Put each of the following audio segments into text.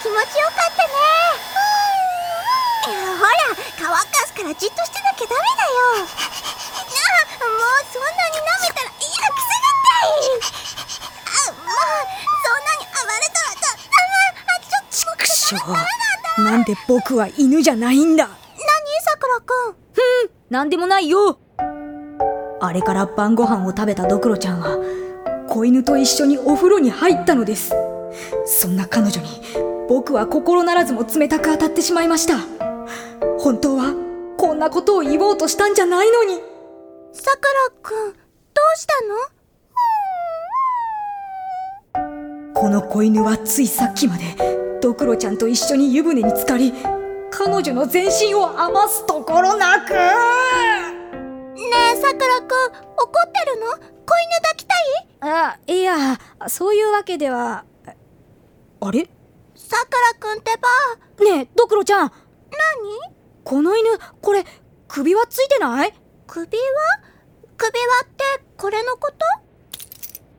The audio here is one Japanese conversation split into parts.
気持ちよかったね。ほら乾かすからじっとしてなきゃダメだよ。あもうそんなに舐めたらいやくすぐったい。あもうそんなに暴れたらだだあちょっとくしょうなんで僕は犬じゃないんだ。何さくらくんなんでもないよ。あれから晩ご飯を食べたドクロちゃんは子犬と一緒にお風呂に入ったのです。そんな彼女に僕は心ならずも冷たく当たってしまいました。本当はこんなことを言おうとしたんじゃないのに。さくらくんどうしたの？この子犬はついさっきまでドクロちゃんと一緒に湯船に浸かり彼女の全身を余すところなく。ねえさくらくん怒ってるの？子犬抱きたい？あいやそういうわけでは。あれ？さくらくんってば。ねえドクロちゃん。何？この犬これ首はついてない？首輪？首輪ってこれのこと？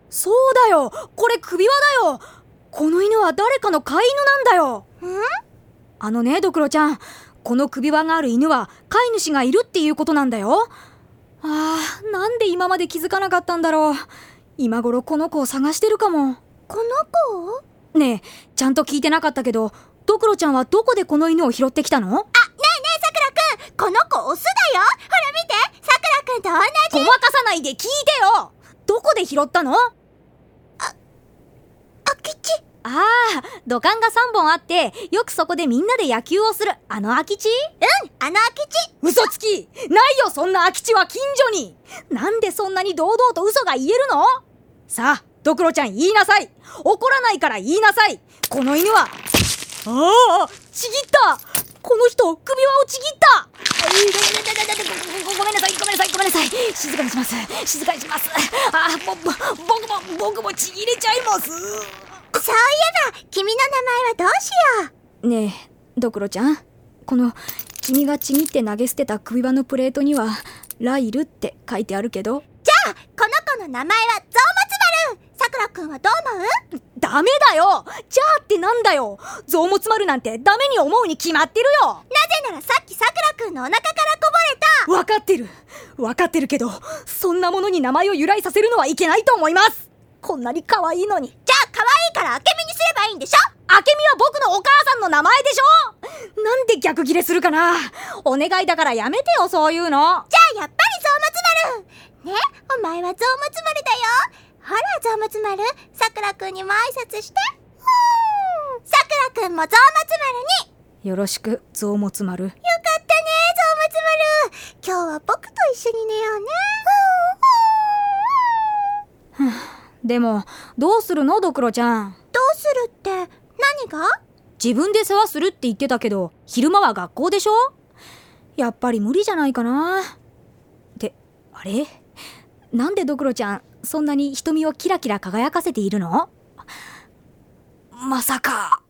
そうだよ。これ首輪だよ。この犬は誰かの飼い犬なんだよ。ん？あのねドクロちゃん。この首輪がある犬は飼い主がいるっていうことなんだよ。あーなんで今まで気づかなかったんだろう。今頃この子を探してるかも。この子ねえちゃんと聞いてなかったけどドクロちゃんはどこでこの犬を拾ってきたの？あ、ねえねえさくらくん。この子オスだよ。ほら見て。さくらくんと同じ。ごまかさないで聞いてよ。どこで拾ったの？空き地。ああ、土管が3本あって、よくそこでみんなで野球をする、あの空き地？うんあの空き地。嘘つき。ないよそんな空き地は近所に。なんでそんなに堂々と嘘が言えるの？さあ、ドクロちゃん言いなさい。怒らないから言いなさい。この犬は、ああちぎった。この人、首輪をちぎった。ごごめんなさい、ごめんなさい、ごめんなさい。静かにします。静かにします。ああ、ぼ、ぼ、僕も、僕もちぎれちゃいます。そういえば君の名前はどうしよう。ねえドクロちゃん。この君がちぎって投げ捨てた首輪のプレートには「ライル」って書いてあるけど。じゃあこの子の名前はゾウモツバルさくらくんはどう思う？ダメだよ。じゃあってなんだよ。ゾウモツマルなんてダメに思うに決まってるよ。なぜならさっきさくらくんのお腹からこぼれた。わかってる。わかってるけどそんなものに名前を由来させるのはいけないと思います。こんなに可愛いのに。じゃあ可愛いからあけみにすればいいんでしょ？あけみは僕のお母さんの名前でしょ？なんで逆ギレするかな。お願いだからやめてよそういうの。じゃあやっぱりゾウモツバルね？お前はゾウモツバルだよほらゾウモツバル。さくらくんにも挨拶して。さくらくんもゾウモツバルに。よろしくゾウモツマル。よかったねゾウモツバル。今日は僕と一緒に寝ようね。でもどうするのドクロちゃん？どうするって何が？自分で世話するって言ってたけど昼間は学校でしょ？やっぱり無理じゃないかな。ってあれ？なんでドクロちゃんそんなに瞳をキラキラ輝かせているの？まさか。